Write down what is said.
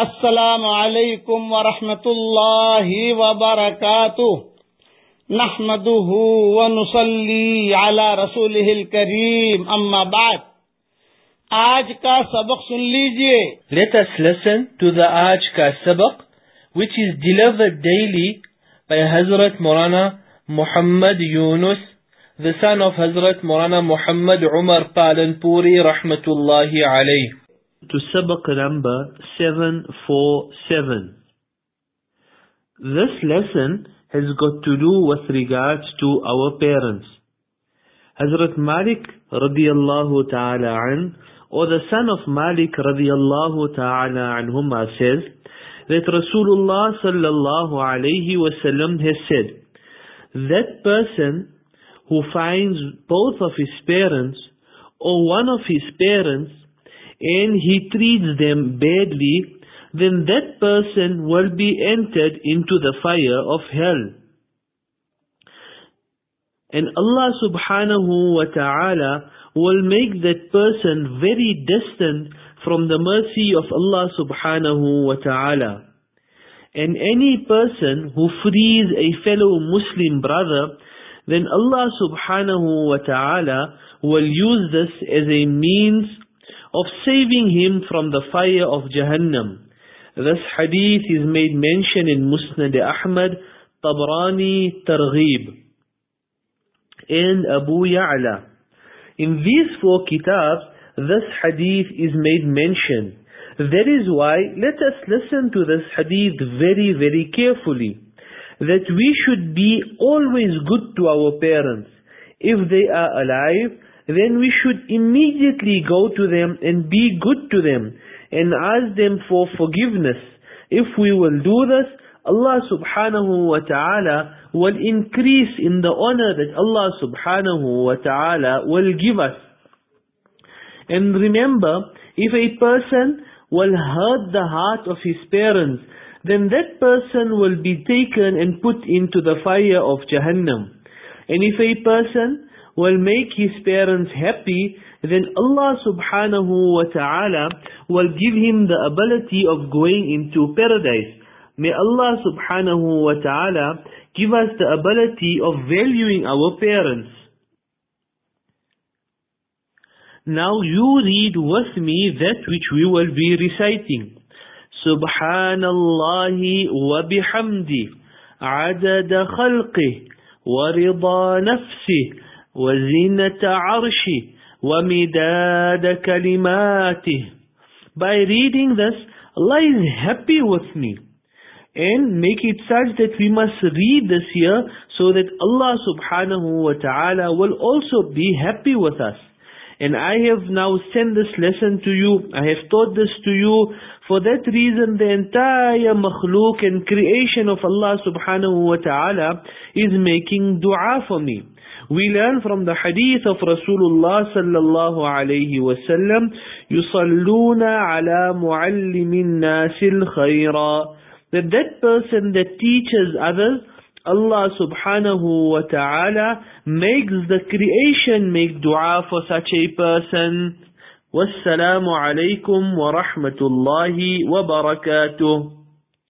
السلام علیکم ورحمۃ اللہ وبرکاتہ نحمده ونصلي على رسوله الكريم اما بعد آج کا سبق سن لیجئے Let us listen to the آج کا سبق which is delivered daily by Hazrat Morana Muhammad Yunus the son of Hazrat Morana Muhammad Umar Palanpuri rahmatullahi عليه To Sabaq number 747. This lesson has got to do with regards to our parents. Hazrat Malik radiallahu ta'ala an or the son of Malik radiallahu ta'ala anhuma says that Rasulullah sallallahu alayhi wasallam has said, that person who finds both of his parents or one of his parents and he treats them badly, then that person will be entered into the fire of hell. And Allah subhanahu wa ta'ala will make that person very distant from the mercy of Allah subhanahu wa ta'ala. And any person who frees a fellow Muslim brother, then Allah subhanahu wa ta'ala will use this as a means of saving him from the fire of Jahannam. This hadith is made mention in Musnad Ahmad, Tabrani, Targhib, and Abu Ya'la. In these four kitabs, this hadith is made mention. That is why let us listen to this hadith very, very carefully. That we should be always good to our parents. If they are alive, then we should immediately go to them and be good to them and ask them for forgiveness. If we will do this, Allah subhanahu wa ta'ala will increase in the honor that Allah subhanahu wa ta'ala will give us. And remember, if a person will hurt the heart of his parents, then that person will be taken and put into the fire of Jahannam. And if a person will make his parents happy, then Allah subhanahu wa ta'ala will give him the ability of going into paradise. May Allah subhanahu wa ta'ala give us the ability of valuing our parents. Now you read with me that which we will be reciting. Subhanallah wa bihamdi عدد خلقه ورضا نفسه وزنة عرشه ومداد كلماته By reading this, Allah is happy with me and make it such that we must read this here so that Allah subhanahu wa ta'ala will also be happy with us. And I have now sent this lesson to you, I have taught this to you, for that reason the entire makhluk and creation of Allah subhanahu wa ta'ala is making dua for me. We learn from the hadith of Rasulullah sallallahu alayhi wa sallam, يُصَلُّونَ عَلَى مُعَلِّمِ النَّاسِ الْخَيْرَ that that person that teaches others, Allah subhanahu wa ta'ala makes the creation make dua for such a person. Wassalamu alaikum wa rahmatullahi wa barakatuh.